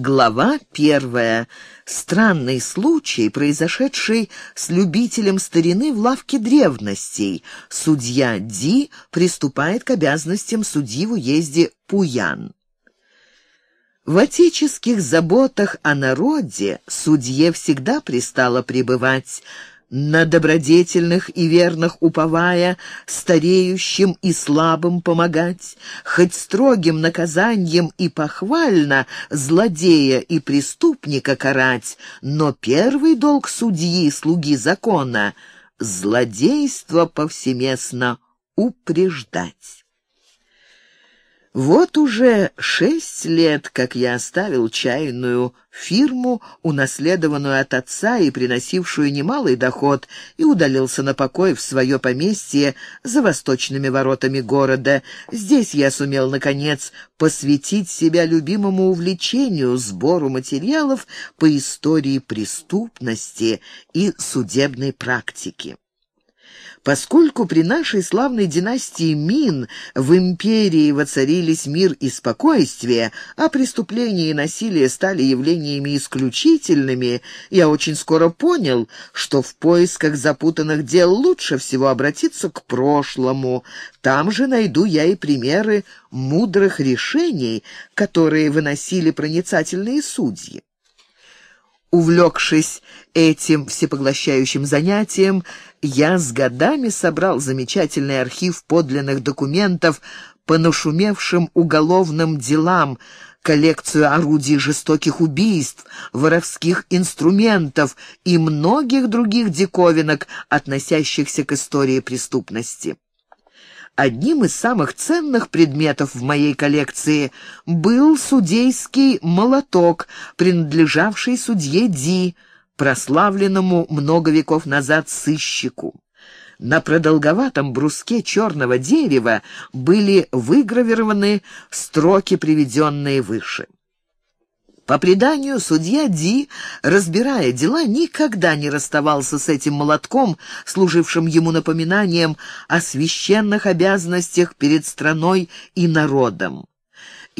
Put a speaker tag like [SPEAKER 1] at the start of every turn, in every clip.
[SPEAKER 1] Глава первая. Странный случай, произошедший с любителем старины в лавке древностей. Судья Ди приступает к обязанностям судьи в уезде Пуян. В отеческих заботах о народе судье всегда пристало пребывать, на добродетельных и верных уповая, стареющим и слабым помогать, хоть строгим наказанием и похвально злодея и преступника карать, но первый долг судьи, слуги закона — злодейство повсеместно упреждать. Вот уже шесть лет, как я оставил чайную фирму, унаследованную от отца и приносившую немалый доход, и удалился на покой в свое поместье за восточными воротами города. Здесь я сумел, наконец, посвятить себя любимому увлечению, сбору материалов по истории преступности и судебной практики. Поскольку при нашей славной династии Мин в империи воцарились мир и спокойствие, а преступления и насилие стали явлениями исключительными, я очень скоро понял, что в поисках запутанных дел лучше всего обратиться к прошлому. Там же найду я и примеры мудрых решений, которые выносили проницательные судьи. Увлекшись этим всепоглощающим занятием, я с годами собрал замечательный архив подлинных документов по нашумевшим уголовным делам, коллекцию орудий жестоких убийств, воровских инструментов и многих других диковинок, относящихся к истории преступности. Одним из самых ценных предметов в моей коллекции был судейский молоток, принадлежавший судье Ди, прославленному много веков назад сыщику. На продолговатом бруске черного дерева были выгравированы строки, приведенные выше. По преданию, судья Ди, разбирая дела, никогда не расставался с этим молотком, служившим ему напоминанием о священных обязанностях перед страной и народом.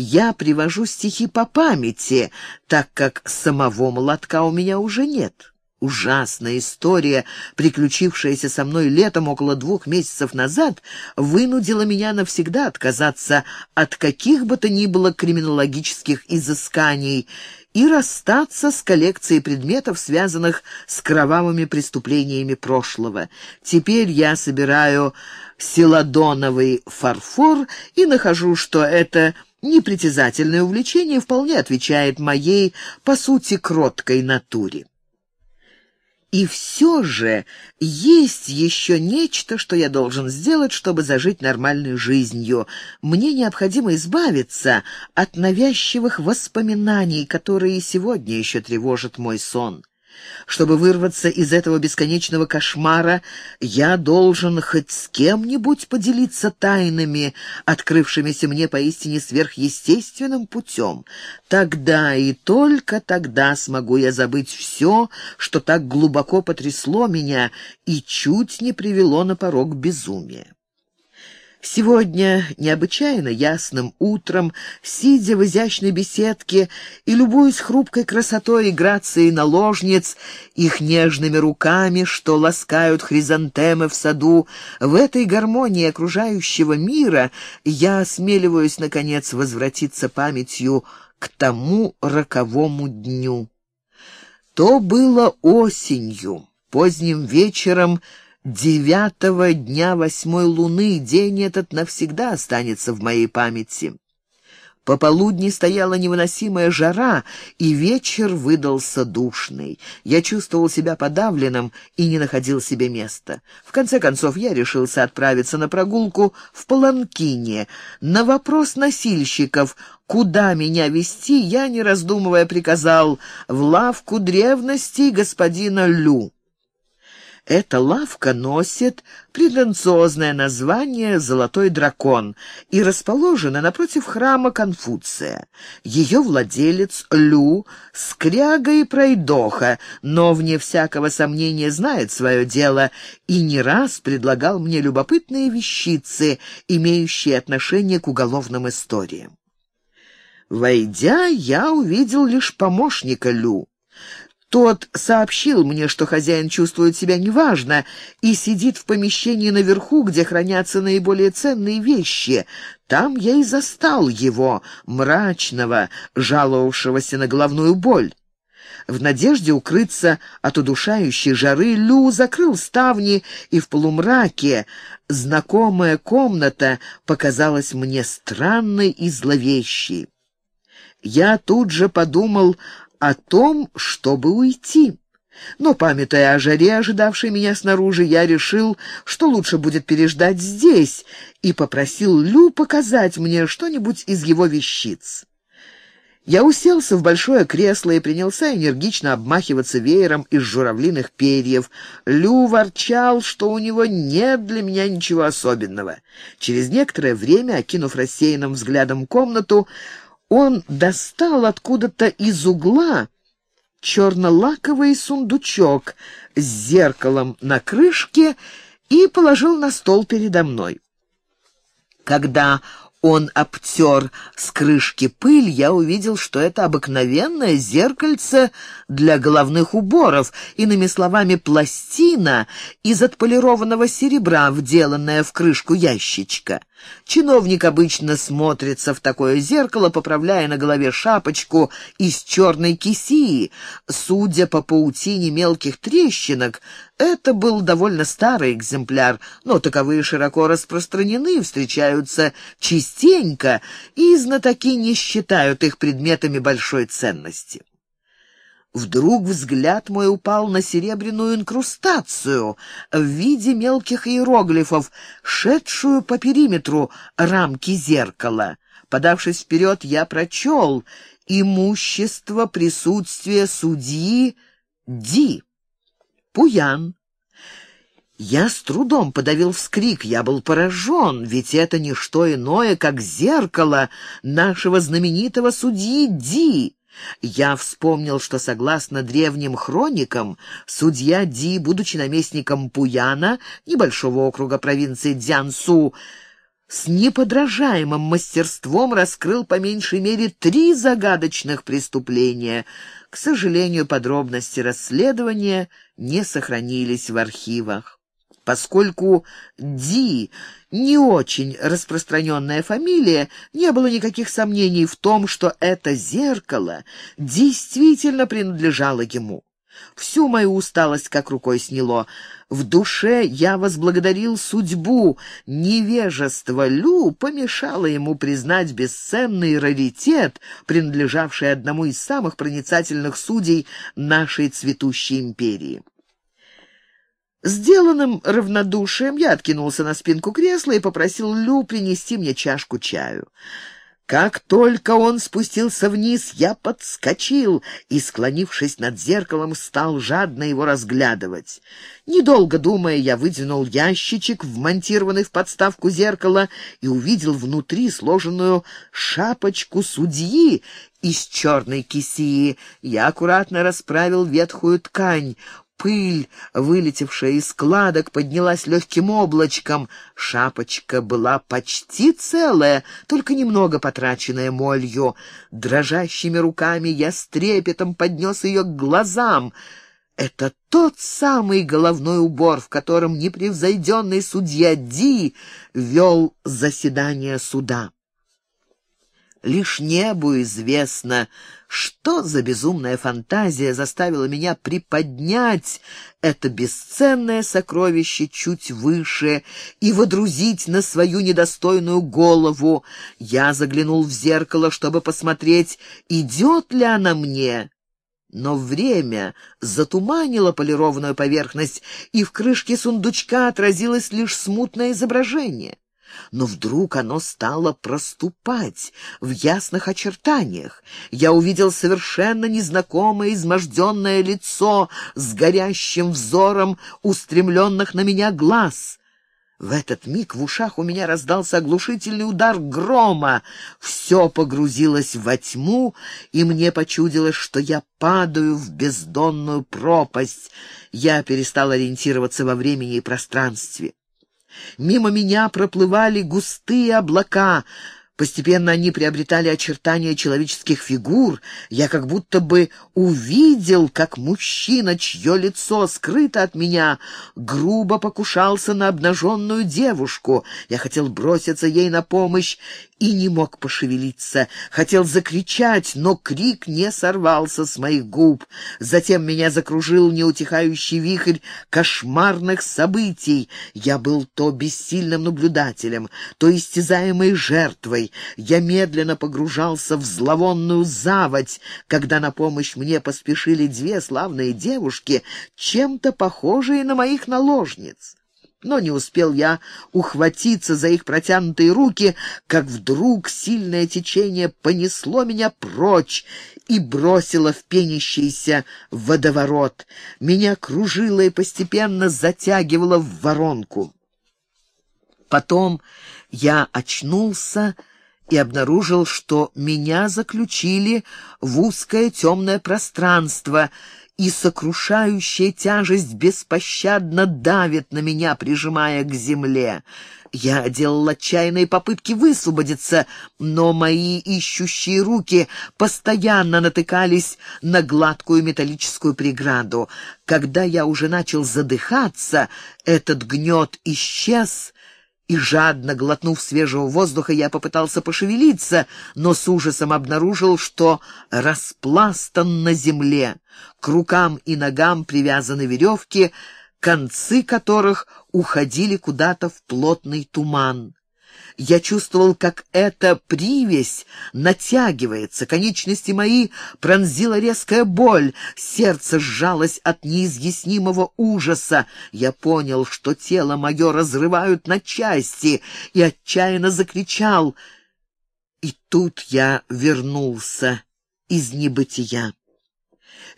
[SPEAKER 1] Я привожу стихи по памяти, так как самого молотка у меня уже нет. Ужасная история, приключившаяся со мной летом около двух месяцев назад, вынудила меня навсегда отказаться от каких бы то ни было криминологических изысканий и расстаться с коллекцией предметов, связанных с кровавыми преступлениями прошлого. Теперь я собираю селадоновый фарфор и нахожу, что это непритязательное увлечение вполне отвечает моей, по сути, кроткой натуре. И все же есть еще нечто, что я должен сделать, чтобы зажить нормальной жизнью. Мне необходимо избавиться от навязчивых воспоминаний, которые сегодня еще тревожат мой сон. Чтобы вырваться из этого бесконечного кошмара, я должен хоть с кем-нибудь поделиться тайнами, открывшимися мне поистине сверхъестественным путем. Тогда и только тогда смогу я забыть все, что так глубоко потрясло меня и чуть не привело на порог безумия. Сегодня, необычайно ясным утром, сидя в изящной беседке и любуясь хрупкой красотой и грацией наложниц, их нежными руками, что ласкают хризантемы в саду, в этой гармонии окружающего мира я осмеливаюсь, наконец, возвратиться памятью к тому роковому дню. То было осенью, поздним вечером, девятого дня восьмой луны. День этот навсегда останется в моей памяти. Пополудни стояла невыносимая жара, и вечер выдался душный. Я чувствовал себя подавленным и не находил себе места. В конце концов, я решился отправиться на прогулку в Паланкине. На вопрос носильщиков, куда меня вести, я, не раздумывая, приказал в лавку древностей господина Лю. Эта лавка носит претенциозное название «Золотой дракон» и расположена напротив храма Конфуция. Ее владелец Лю — скряга и пройдоха, но, вне всякого сомнения, знает свое дело и не раз предлагал мне любопытные вещицы, имеющие отношение к уголовным историям. Войдя, я увидел лишь помощника Лю. Тот сообщил мне, что хозяин чувствует себя неважно и сидит в помещении наверху, где хранятся наиболее ценные вещи. Там я и застал его, мрачного, жаловавшегося на головную боль. В надежде укрыться от удушающей жары Лю закрыл ставни, и в полумраке знакомая комната показалась мне странной и зловещей. Я тут же подумал о том, чтобы уйти. Но, памятая о жаре, ожидавшей меня снаружи, я решил, что лучше будет переждать здесь, и попросил Лю показать мне что-нибудь из его вещиц. Я уселся в большое кресло и принялся энергично обмахиваться веером из журавлиных перьев. Лю ворчал, что у него нет для меня ничего особенного. Через некоторое время, окинув рассеянным взглядом комнату, он достал откуда-то из угла черно-лаковый сундучок с зеркалом на крышке и положил на стол передо мной. Когда он обтер с крышки пыль, я увидел, что это обыкновенное зеркальце для головных уборов, иными словами, пластина из отполированного серебра, вделанная в крышку ящичка. Чиновник обычно смотрится в такое зеркало, поправляя на голове шапочку из черной кисии. Судя по паутине мелких трещинок, это был довольно старый экземпляр, но таковые широко распространены, встречаются частенько, и знатоки не считают их предметами большой ценности. Вдруг взгляд мой упал на серебряную инкрустацию в виде мелких иероглифов, шедшую по периметру рамки зеркала. Подавшись вперед, я прочел «Имущество присутствия судьи Ди». Пуян. Я с трудом подавил вскрик, я был поражен, ведь это не что иное, как зеркало нашего знаменитого судьи Ди. Я вспомнил, что, согласно древним хроникам, судья Ди, будучи наместником Пуяна, небольшого округа провинции Дзянсу, с неподражаемым мастерством раскрыл по меньшей мере три загадочных преступления. К сожалению, подробности расследования не сохранились в архивах. Поскольку Ди не очень распространенная фамилия, не было никаких сомнений в том, что это зеркало действительно принадлежало ему. Всю мою усталость как рукой сняло. В душе я возблагодарил судьбу. Невежество Лю помешало ему признать бесценный раритет, принадлежавший одному из самых проницательных судей нашей цветущей империи. Сделанным равнодушием я откинулся на спинку кресла и попросил Лю принести мне чашку чаю. Как только он спустился вниз, я подскочил и, склонившись над зеркалом, стал жадно его разглядывать. Недолго думая, я выдвинул ящичек, вмонтированный в подставку зеркала, и увидел внутри сложенную шапочку судьи из черной кисии. Я аккуратно расправил ветхую ткань. Пыль, вылетевшая из складок, поднялась легким облачком. Шапочка была почти целая, только немного потраченная молью. Дрожащими руками я с трепетом поднес ее к глазам. Это тот самый головной убор, в котором непревзойденный судья Ди вел заседание суда. Лишь небу известно, что за безумная фантазия заставила меня приподнять это бесценное сокровище чуть выше и водрузить на свою недостойную голову. Я заглянул в зеркало, чтобы посмотреть, идет ли она мне. Но время затуманило полированную поверхность, и в крышке сундучка отразилось лишь смутное изображение но вдруг оно стало проступать в ясных очертаниях. Я увидел совершенно незнакомое изможденное лицо с горящим взором устремленных на меня глаз. В этот миг в ушах у меня раздался оглушительный удар грома. Все погрузилось во тьму, и мне почудилось, что я падаю в бездонную пропасть. Я перестал ориентироваться во времени и пространстве. Мимо меня проплывали густые облака. Постепенно они приобретали очертания человеческих фигур. Я как будто бы увидел, как мужчина, чье лицо скрыто от меня, грубо покушался на обнаженную девушку. Я хотел броситься ей на помощь и не мог пошевелиться. Хотел закричать, но крик не сорвался с моих губ. Затем меня закружил неутихающий вихрь кошмарных событий. Я был то бессильным наблюдателем, то истязаемой жертвой. Я медленно погружался в зловонную заводь, когда на помощь мне поспешили две славные девушки, чем-то похожие на моих наложниц. Но не успел я ухватиться за их протянутые руки, как вдруг сильное течение понесло меня прочь и бросило в пенящийся водоворот. Меня кружило и постепенно затягивало в воронку. Потом я очнулся и обнаружил, что меня заключили в узкое темное пространство, и сокрушающая тяжесть беспощадно давит на меня, прижимая к земле. Я делал отчаянные попытки высвободиться, но мои ищущие руки постоянно натыкались на гладкую металлическую преграду. Когда я уже начал задыхаться, этот гнет исчез, и жадно глотнув свежего воздуха, я попытался пошевелиться, но с ужасом обнаружил, что распластан на земле. К рукам и ногам привязаны веревки, концы которых уходили куда-то в плотный туман. Я чувствовал, как эта привязь натягивается, конечности мои пронзила резкая боль, сердце сжалось от неизъяснимого ужаса. Я понял, что тело мое разрывают на части, и отчаянно закричал. И тут я вернулся из небытия.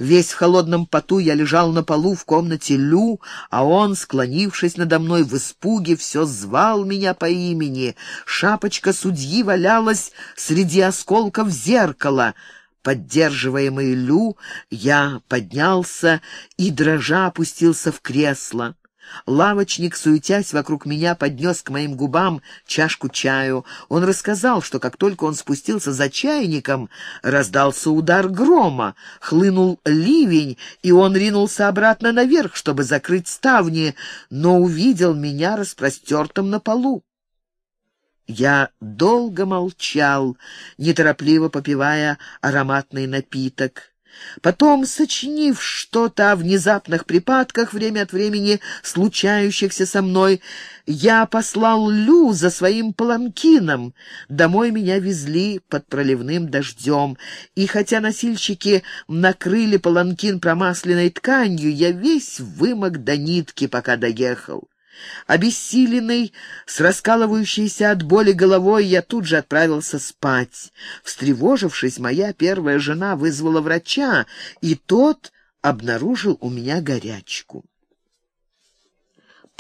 [SPEAKER 1] Весь в холодном поту я лежал на полу в комнате Лю, а он, склонившись надо мной в испуге, все звал меня по имени. Шапочка судьи валялась среди осколков зеркала. Поддерживаемый Лю, я поднялся и, дрожа, опустился в кресло. Лавочник, суетясь вокруг меня, поднес к моим губам чашку чаю. Он рассказал, что как только он спустился за чайником, раздался удар грома, хлынул ливень, и он ринулся обратно наверх, чтобы закрыть ставни, но увидел меня распростертым на полу. Я долго молчал, неторопливо попивая ароматный напиток. Потом, сочинив что-то о внезапных припадках, время от времени случающихся со мной, я послал Лю за своим паланкином. Домой меня везли под проливным дождем, и хотя носильщики накрыли паланкин промасленной тканью, я весь вымок до нитки, пока доехал. Обессиленный, с раскалывающейся от боли головой, я тут же отправился спать. Встревожившись, моя первая жена вызвала врача, и тот обнаружил у меня горячку.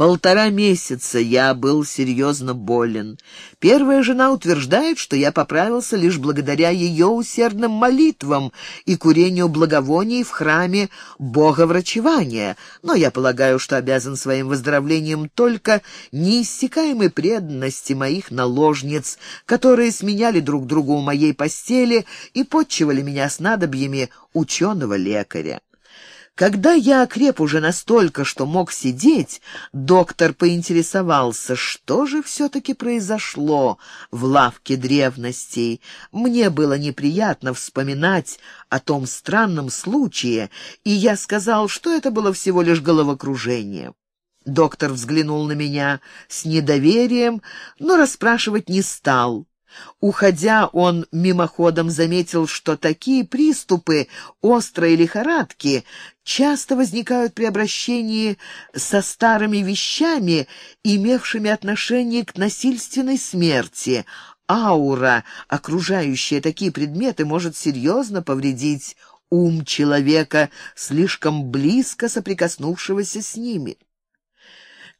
[SPEAKER 1] Полтора месяца я был серьезно болен. Первая жена утверждает, что я поправился лишь благодаря ее усердным молитвам и курению благовоний в храме Боговрачевания, но я полагаю, что обязан своим выздоровлением только неиссякаемой преданности моих наложниц, которые сменяли друг другу у моей постели и подчивали меня снадобьями ученого-лекаря. Когда я окреп уже настолько, что мог сидеть, доктор поинтересовался, что же все-таки произошло в лавке древностей. Мне было неприятно вспоминать о том странном случае, и я сказал, что это было всего лишь головокружение. Доктор взглянул на меня с недоверием, но расспрашивать не стал. Уходя, он мимоходом заметил, что такие приступы острой лихорадки часто возникают при обращении со старыми вещами, имевшими отношение к насильственной смерти. Аура, окружающая такие предметы, может серьезно повредить ум человека, слишком близко соприкоснувшегося с ними.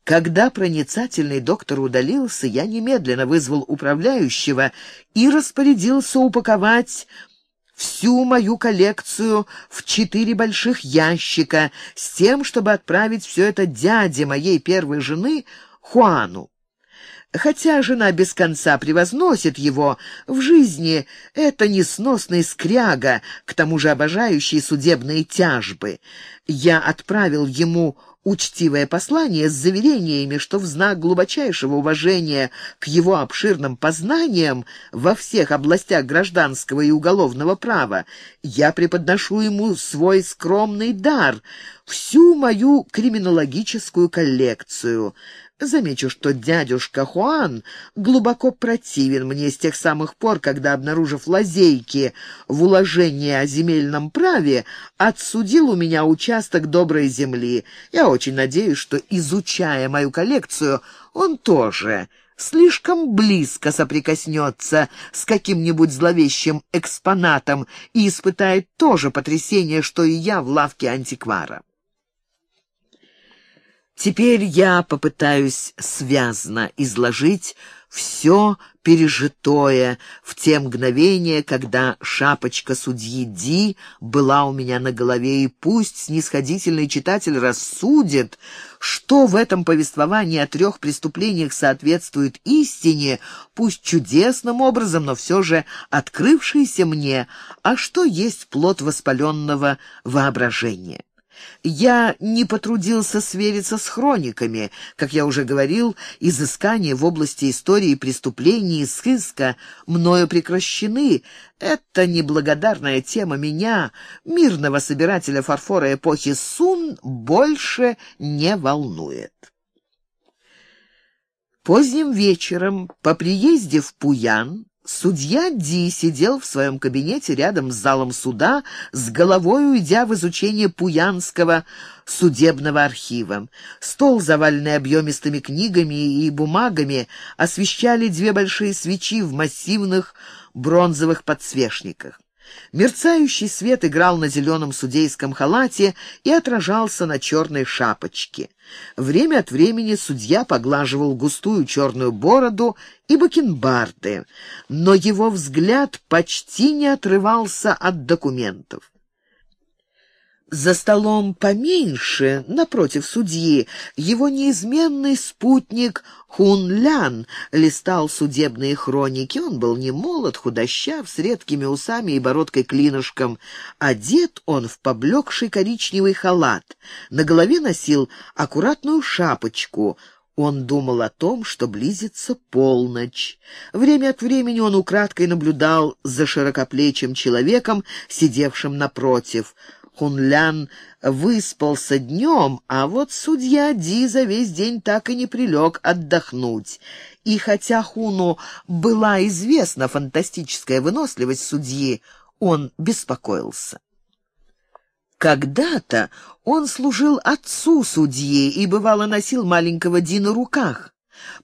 [SPEAKER 1] Когда проницательный доктор удалился, я немедленно вызвал управляющего и распорядился упаковать всю мою коллекцию в четыре больших ящика с тем, чтобы отправить все это дяде моей первой жены Хуану. Хотя жена без конца превозносит его, в жизни это несносный скряга, к тому же обожающий судебные тяжбы. Я отправил ему учтивое послание с заверениями, что в знак глубочайшего уважения к его обширным познаниям во всех областях гражданского и уголовного права я преподношу ему свой скромный дар, всю мою криминологическую коллекцию. Замечу, что дядюшка Хуан глубоко противен мне с тех самых пор, когда, обнаружив лазейки в уложении о земельном праве, отсудил у меня участок доброй земли. Я очень надеюсь, что, изучая мою коллекцию, он тоже слишком близко соприкоснется с каким-нибудь зловещим экспонатом и испытает то же потрясение, что и я в лавке антиквара. Теперь я попытаюсь связно изложить все пережитое в те мгновения, когда шапочка судьи Ди была у меня на голове, и пусть снисходительный читатель рассудит, что в этом повествовании о трех преступлениях соответствует истине, пусть чудесным образом, но все же открывшейся мне, а что есть плод воспаленного воображения. Я не потрудился свериться с хрониками. Как я уже говорил, изыскания в области истории преступлений и сыска мною прекращены. Эта неблагодарная тема меня, мирного собирателя фарфора эпохи Сун, больше не волнует. Поздним вечером, по приезде в Пуян, Судья Ди сидел в своем кабинете рядом с залом суда, с головой уйдя в изучение Пуянского судебного архива. Стол, заваленный объемистыми книгами и бумагами, освещали две большие свечи в массивных бронзовых подсвечниках. Мерцающий свет играл на зеленом судейском халате и отражался на черной шапочке. Время от времени судья поглаживал густую черную бороду и бакенбарды, но его взгляд почти не отрывался от документов. За столом поменьше, напротив судьи, его неизменный спутник Хун Лян листал судебные хроники. Он был не молод, худощав, с редкими усами и бородкой-клинышком. Одет он в поблекший коричневый халат. На голове носил аккуратную шапочку. Он думал о том, что близится полночь. Время от времени он украдкой наблюдал за широкоплечим человеком, сидевшим напротив — Хунлян выспался днем, а вот судья Ди за весь день так и не прилег отдохнуть. И хотя Хуну была известна фантастическая выносливость судьи, он беспокоился. Когда-то он служил отцу судьи и, бывало, носил маленького Ди на руках.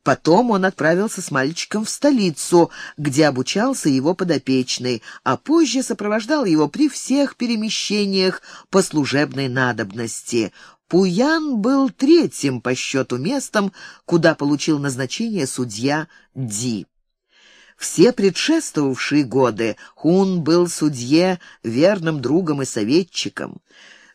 [SPEAKER 1] Потом он отправился с мальчиком в столицу, где обучался его подопечный, а позже сопровождал его при всех перемещениях по служебной надобности. Пуян был третьим по счету местом, куда получил назначение судья Ди. Все предшествовавшие годы Хун был судье верным другом и советчиком.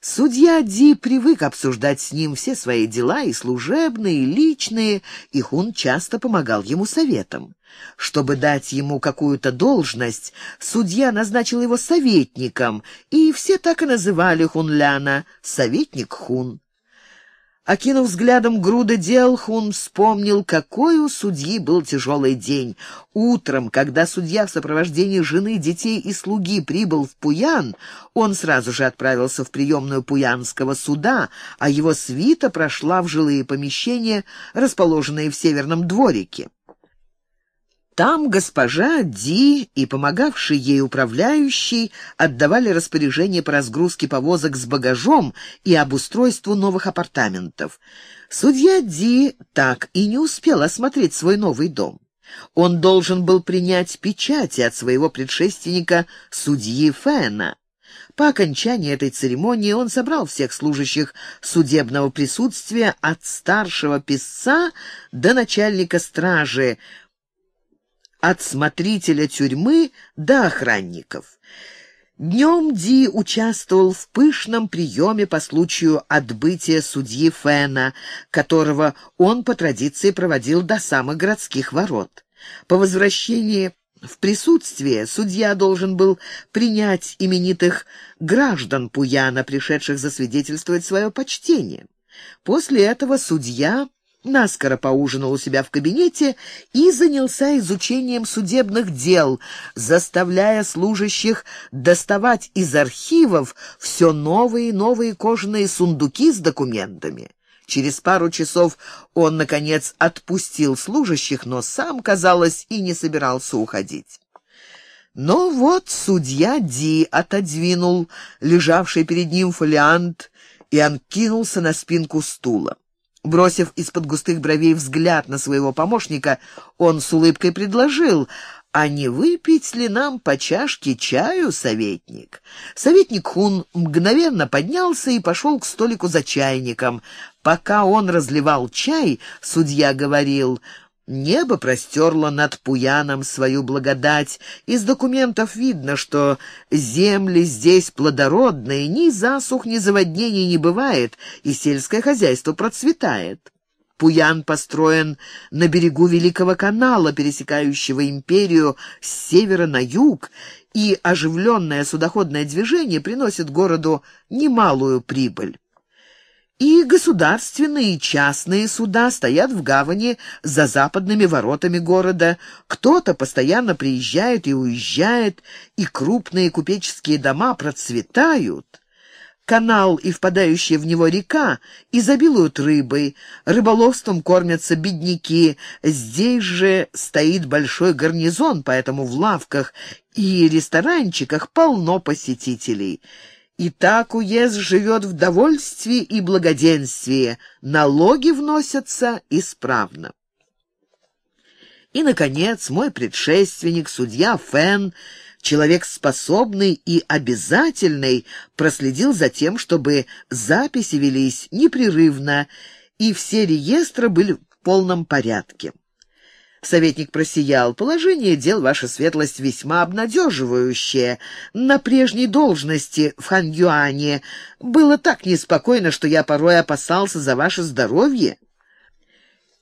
[SPEAKER 1] Судья Ди привык обсуждать с ним все свои дела, и служебные, и личные, и Хун часто помогал ему советом. Чтобы дать ему какую-то должность, судья назначил его советником, и все так и называли Хунляна «советник Хун». Окинув взглядом груды дел, Хун вспомнил, какой у судьи был тяжелый день. Утром, когда судья в сопровождении жены, детей и слуги прибыл в Пуян, он сразу же отправился в приемную Пуянского суда, а его свита прошла в жилые помещения, расположенные в Северном дворике. Там госпожа Ди и помогавший ей управляющий отдавали распоряжение по разгрузке повозок с багажом и обустройству новых апартаментов. Судья Ди так и не успел осмотреть свой новый дом. Он должен был принять печати от своего предшественника, судьи Фэна. По окончании этой церемонии он собрал всех служащих судебного присутствия от старшего писца до начальника стражи, от смотрителя тюрьмы до охранников. Днем Ди участвовал в пышном приеме по случаю отбытия судьи Фэна, которого он по традиции проводил до самых городских ворот. По возвращении в присутствие судья должен был принять именитых граждан Пуяна, пришедших засвидетельствовать свое почтение. После этого судья наскоро поужинал у себя в кабинете и занялся изучением судебных дел, заставляя служащих доставать из архивов все новые и новые кожаные сундуки с документами. Через пару часов он, наконец, отпустил служащих, но сам, казалось, и не собирался уходить. Но вот судья Ди отодвинул лежавший перед ним фолиант и откинулся на спинку стула. Бросив из-под густых бровей взгляд на своего помощника, он с улыбкой предложил, «А не выпить ли нам по чашке чаю, советник?» Советник Хун мгновенно поднялся и пошел к столику за чайником. Пока он разливал чай, судья говорил, Небо простерло над Пуяном свою благодать. Из документов видно, что земли здесь плодородные, ни засух, ни заводнений не бывает, и сельское хозяйство процветает. Пуян построен на берегу Великого канала, пересекающего империю с севера на юг, и оживленное судоходное движение приносит городу немалую прибыль. И государственные и частные суда стоят в гавани за западными воротами города. Кто-то постоянно приезжает и уезжает, и крупные купеческие дома процветают. Канал и впадающая в него река изобилуют рыбой, рыболовством кормятся бедняки. Здесь же стоит большой гарнизон, поэтому в лавках и ресторанчиках полно посетителей. И так уезд живет в довольстве и благоденствии, налоги вносятся исправно. И, наконец, мой предшественник, судья Фен, человек способный и обязательный, проследил за тем, чтобы записи велись непрерывно, и все реестры были в полном порядке. Советник просиял. «Положение дел, ваша светлость, весьма обнадеживающее. На прежней должности в Ханьюане было так неспокойно, что я порой опасался за ваше здоровье».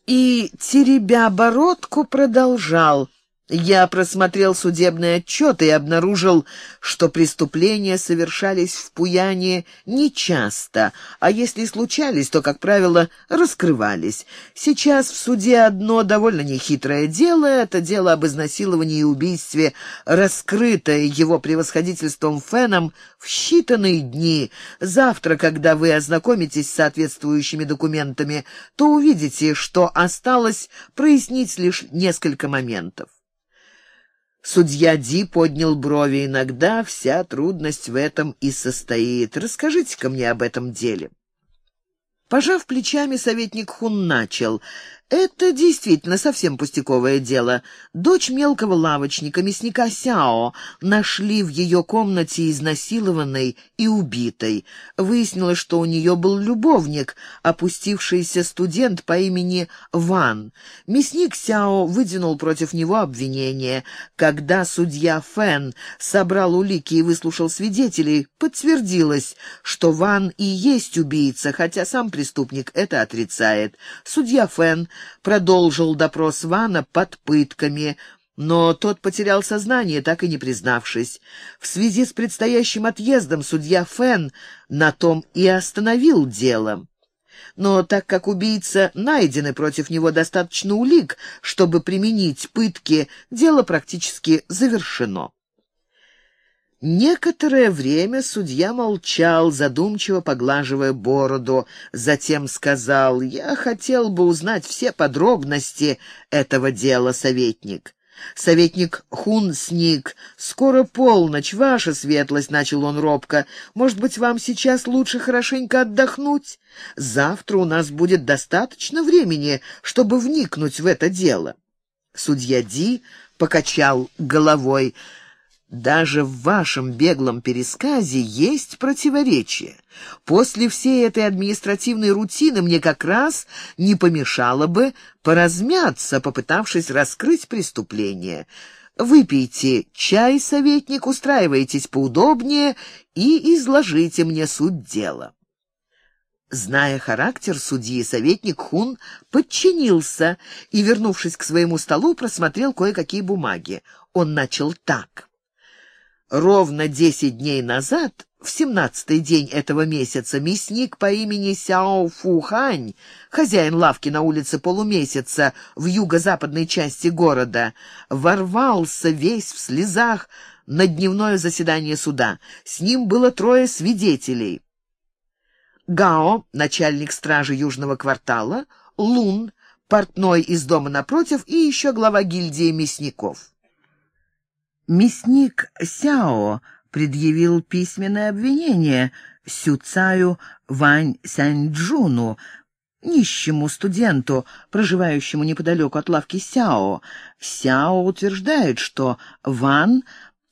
[SPEAKER 1] И, теребя бородку, продолжал. Я просмотрел судебный отчет и обнаружил, что преступления совершались в Пуяне нечасто, а если случались, то, как правило, раскрывались. Сейчас в суде одно довольно нехитрое дело — это дело об изнасиловании и убийстве, раскрытое его превосходительством Феном в считанные дни. Завтра, когда вы ознакомитесь с соответствующими документами, то увидите, что осталось прояснить лишь несколько моментов. Судья Ди поднял брови. Иногда вся трудность в этом и состоит. Расскажите-ка мне об этом деле. Пожав плечами, советник Хун начал. Это действительно совсем пустяковое дело. Дочь мелкого лавочника, мясника Сяо, нашли в ее комнате изнасилованной и убитой. Выяснилось, что у нее был любовник, опустившийся студент по имени Ван. Мясник Сяо выдвинул против него обвинение. Когда судья Фэн собрал улики и выслушал свидетелей, подтвердилось, что Ван и есть убийца, хотя сам преступник это отрицает. Судья Фэн продолжил допрос Вана под пытками, но тот потерял сознание, так и не признавшись. В связи с предстоящим отъездом судья Фен на том и остановил дело. Но так как убийца найдены против него достаточно улик, чтобы применить пытки, дело практически завершено. Некоторое время судья молчал, задумчиво поглаживая бороду, затем сказал, «Я хотел бы узнать все подробности этого дела, советник». «Советник Хун сник. Скоро полночь, ваша светлость», — начал он робко. «Может быть, вам сейчас лучше хорошенько отдохнуть? Завтра у нас будет достаточно времени, чтобы вникнуть в это дело». Судья Ди покачал головой. Даже в вашем беглом пересказе есть противоречие. После всей этой административной рутины мне как раз не помешало бы поразмяться, попытавшись раскрыть преступление. Выпейте чай, советник, устраивайтесь поудобнее и изложите мне суть дела». Зная характер судьи, советник Хун подчинился и, вернувшись к своему столу, просмотрел кое-какие бумаги. Он начал так. Ровно десять дней назад, в семнадцатый день этого месяца, мясник по имени Сяо Фухань, хозяин лавки на улице Полумесяца в юго-западной части города, ворвался весь в слезах на дневное заседание суда. С ним было трое свидетелей — Гао, начальник стражи Южного квартала, Лун, портной из дома напротив и еще глава гильдии мясников.
[SPEAKER 2] Мясник Сяо предъявил письменное обвинение Сюцаю Вань Сяньчжуну, нищему студенту, проживающему неподалеку от лавки Сяо. Сяо утверждает, что Ван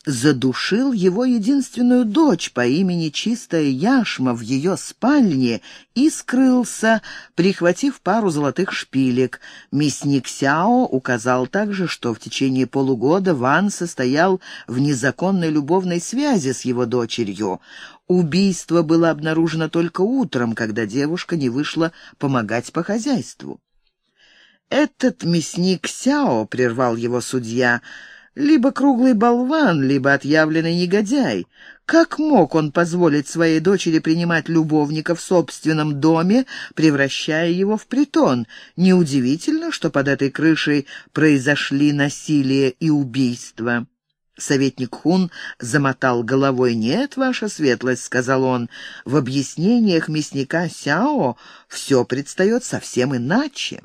[SPEAKER 2] задушил его единственную дочь по имени Чистая Яшма в ее спальне и скрылся, прихватив пару золотых шпилек. Мясник Сяо указал также, что в течение полугода Ван состоял в незаконной любовной связи с его дочерью. Убийство было обнаружено только утром, когда девушка не вышла помогать по хозяйству. «Этот мясник Сяо», — прервал его судья, — либо круглый болван, либо отъявленный негодяй. Как мог он позволить своей дочери принимать любовника в собственном доме, превращая его в притон? Неудивительно, что под этой крышей произошли насилие и убийство. Советник Хун замотал головой. «Нет, ваша светлость», — сказал он, — «в объяснениях мясника Сяо все предстает совсем иначе».